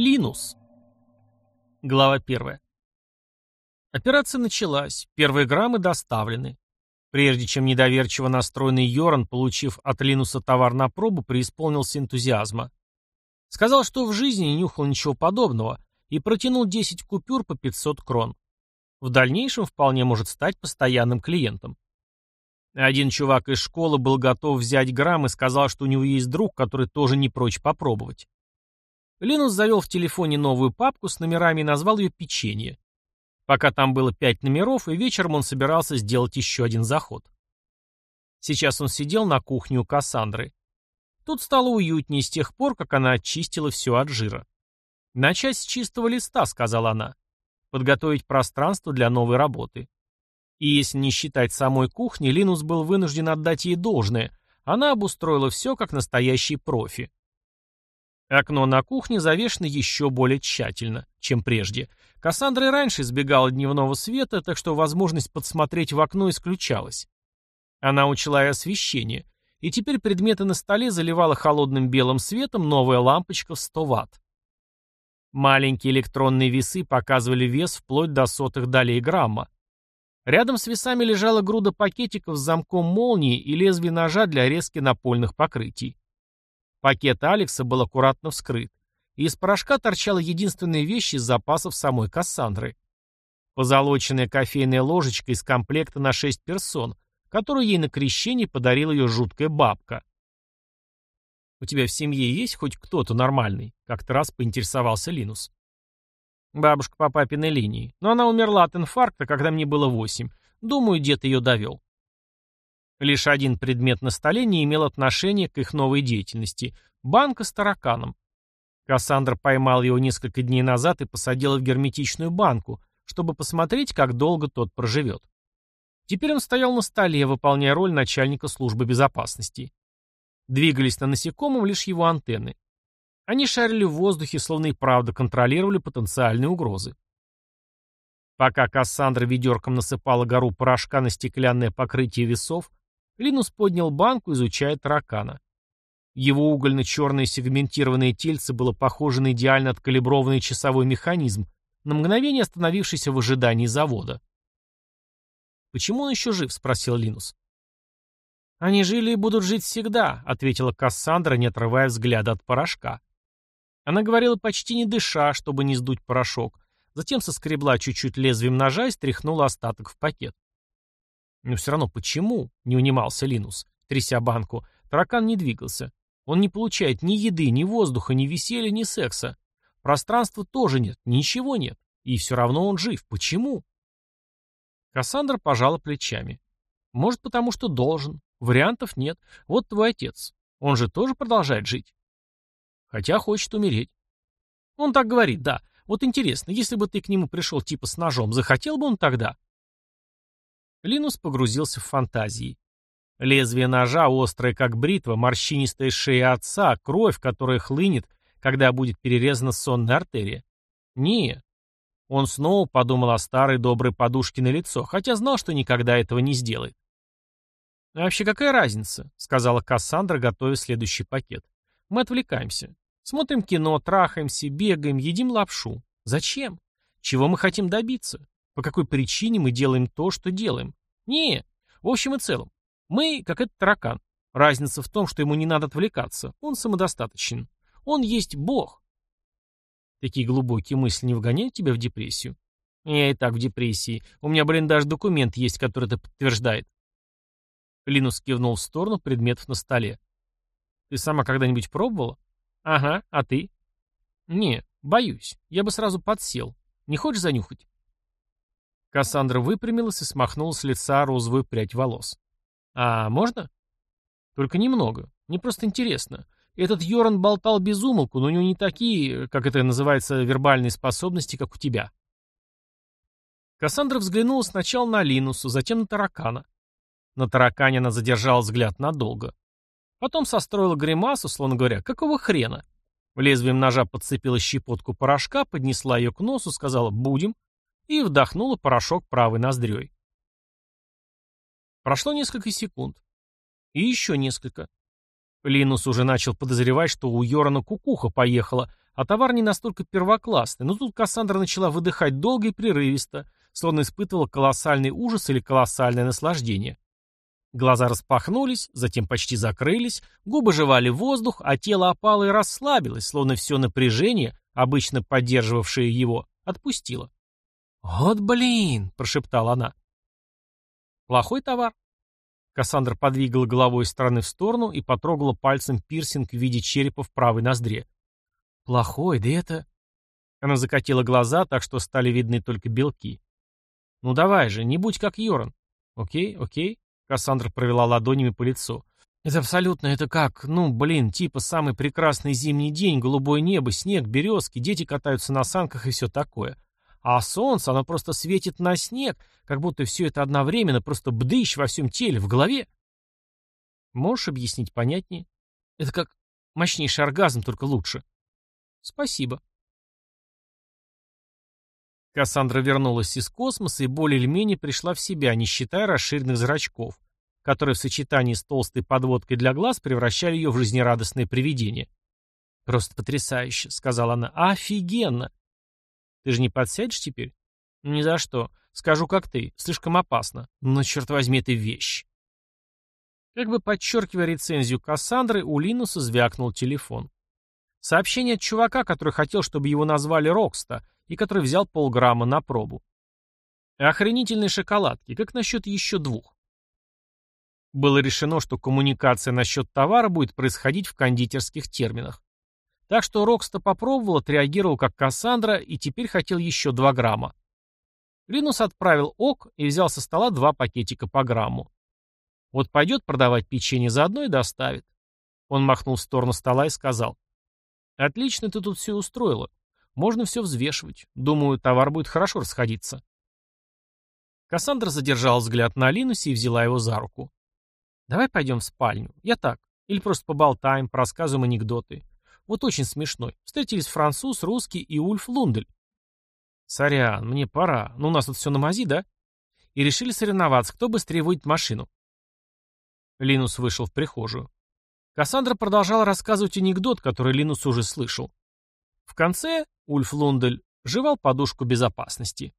Линус. Глава первая. Операция началась, первые граммы доставлены. Прежде чем недоверчиво настроенный Йоран, получив от Линуса товар на пробу, преисполнился энтузиазма. Сказал, что в жизни не нюхал ничего подобного, и протянул 10 купюр по 500 крон. В дальнейшем вполне может стать постоянным клиентом. Один чувак из школы был готов взять грамм и сказал, что у него есть друг, который тоже не прочь попробовать. Линус завел в телефоне новую папку с номерами и назвал ее «Печенье». Пока там было пять номеров, и вечером он собирался сделать еще один заход. Сейчас он сидел на кухне у Кассандры. Тут стало уютнее с тех пор, как она очистила все от жира. «Начать с чистого листа», — сказала она. «Подготовить пространство для новой работы». И если не считать самой кухни, Линус был вынужден отдать ей должное. Она обустроила все как настоящий профи. Окно на кухне завешено еще более тщательно, чем прежде. Кассандра и раньше избегала дневного света, так что возможность подсмотреть в окно исключалась. Она учла и освещение, и теперь предметы на столе заливала холодным белым светом новая лампочка в 100 ватт. Маленькие электронные весы показывали вес вплоть до сотых долей грамма. Рядом с весами лежала груда пакетиков с замком молнии и лезвие ножа для резки напольных покрытий. Пакет Алекса был аккуратно вскрыт, и из порошка торчала единственная вещь из запасов самой Кассандры. Позолоченная кофейная ложечка из комплекта на шесть персон, которую ей на крещении подарила ее жуткая бабка. «У тебя в семье есть хоть кто-то нормальный?» — как-то раз поинтересовался Линус. Бабушка по папиной линии. Но она умерла от инфаркта, когда мне было восемь. Думаю, дед ее довел. Лишь один предмет на столе не имел отношения к их новой деятельности – банка с тараканом. Кассандра поймал его несколько дней назад и посадила в герметичную банку, чтобы посмотреть, как долго тот проживет. Теперь он стоял на столе, выполняя роль начальника службы безопасности. Двигались на насекомом лишь его антенны. Они шарили в воздухе, словно и правда контролировали потенциальные угрозы. Пока Кассандра ведерком насыпала гору порошка на стеклянное покрытие весов, Линус поднял банку, изучая таракана. Его угольно-черное сегментированное тельце было похоже на идеально откалиброванный часовой механизм, на мгновение остановившийся в ожидании завода. «Почему он еще жив?» — спросил Линус. «Они жили и будут жить всегда», — ответила Кассандра, не отрывая взгляда от порошка. Она говорила почти не дыша, чтобы не сдуть порошок, затем соскребла чуть-чуть лезвием ножа и стряхнула остаток в пакет. Но все равно почему? Не унимался Линус, тряся банку. Таракан не двигался. Он не получает ни еды, ни воздуха, ни веселья, ни секса. Пространства тоже нет, ничего нет. И все равно он жив. Почему? Кассандра пожала плечами. Может, потому что должен. Вариантов нет. Вот твой отец. Он же тоже продолжает жить. Хотя хочет умереть. Он так говорит, да. Вот интересно, если бы ты к нему пришел типа с ножом, захотел бы он тогда? Линус погрузился в фантазии. Лезвие ножа, острое как бритва, морщинистая шея отца, кровь, которая хлынет, когда будет перерезана сонная артерия. Не. Он снова подумал о старой доброй подушке на лицо, хотя знал, что никогда этого не сделает. «А вообще какая разница?» — сказала Кассандра, готовя следующий пакет. «Мы отвлекаемся. Смотрим кино, трахаемся, бегаем, едим лапшу. Зачем? Чего мы хотим добиться? По какой причине мы делаем то, что делаем? Не, в общем и целом. Мы, как этот таракан. Разница в том, что ему не надо отвлекаться. Он самодостаточен. Он есть Бог. Такие глубокие мысли не вгоняют тебя в депрессию? Я и так в депрессии. У меня, блин, даже документ есть, который это подтверждает. Линус кивнул в сторону предметов на столе. Ты сама когда-нибудь пробовала? Ага, а ты? Не, боюсь. Я бы сразу подсел. Не хочешь занюхать? Кассандра выпрямилась и смахнула с лица розовую прядь волос. «А можно?» «Только немного. Мне просто интересно. Этот Йоран болтал без умолку, но у него не такие, как это называется, вербальные способности, как у тебя». Кассандра взглянула сначала на Линусу, затем на таракана. На таракане она задержала взгляд надолго. Потом состроила гримасу, словно говоря, какого хрена? Лезвием ножа подцепила щепотку порошка, поднесла ее к носу, сказала «будем», и вдохнула порошок правой ноздрёй. Прошло несколько секунд. И еще несколько. Линус уже начал подозревать, что у Йорана кукуха поехала, а товар не настолько первоклассный, но тут Кассандра начала выдыхать долго и прерывисто, словно испытывала колоссальный ужас или колоссальное наслаждение. Глаза распахнулись, затем почти закрылись, губы жевали воздух, а тело опало и расслабилось, словно все напряжение, обычно поддерживавшее его, отпустило. «Вот блин!» — прошептала она. «Плохой товар?» Кассандра подвигала головой из стороны в сторону и потрогала пальцем пирсинг в виде черепа в правой ноздре. «Плохой, да это...» Она закатила глаза, так что стали видны только белки. «Ну давай же, не будь как Йоран». «Окей, окей». Кассандра провела ладонями по лицу. «Это абсолютно, это как, ну, блин, типа самый прекрасный зимний день, голубое небо, снег, березки, дети катаются на санках и все такое. А солнце, оно просто светит на снег, как будто все это одновременно, просто бдыщ во всем теле, в голове. Можешь объяснить понятнее? Это как мощнейший оргазм, только лучше. Спасибо. Кассандра вернулась из космоса и более или менее пришла в себя, не считая расширенных зрачков, которые в сочетании с толстой подводкой для глаз превращали ее в жизнерадостное привидение. «Просто потрясающе», — сказала она. «Офигенно! Ты же не подсядешь теперь? Ни за что. Скажу, как ты. Слишком опасно. Но, черт возьми, это вещь. Как бы подчеркивая рецензию Кассандры, у Линуса звякнул телефон. Сообщение от чувака, который хотел, чтобы его назвали Рокста, и который взял полграмма на пробу. Охренительные шоколадки. Как насчет еще двух? Было решено, что коммуникация насчет товара будет происходить в кондитерских терминах. Так что Рокста попробовал, отреагировал как Кассандра и теперь хотел еще 2 грамма. Линус отправил ок и взял со стола два пакетика по грамму. Вот пойдет продавать печенье заодно и доставит. Он махнул в сторону стола и сказал. «Отлично ты тут все устроила. Можно все взвешивать. Думаю, товар будет хорошо расходиться». Кассандра задержала взгляд на Линусе и взяла его за руку. «Давай пойдем в спальню. Я так. Или просто поболтаем, рассказываем анекдоты. Вот очень смешной. Встретились француз, русский и Ульф Лундель. Сорян, мне пора. Ну, у нас тут все на мази, да? И решили соревноваться, кто быстрее выйдет машину. Линус вышел в прихожую. Кассандра продолжала рассказывать анекдот, который Линус уже слышал. В конце Ульф Лундель жевал подушку безопасности.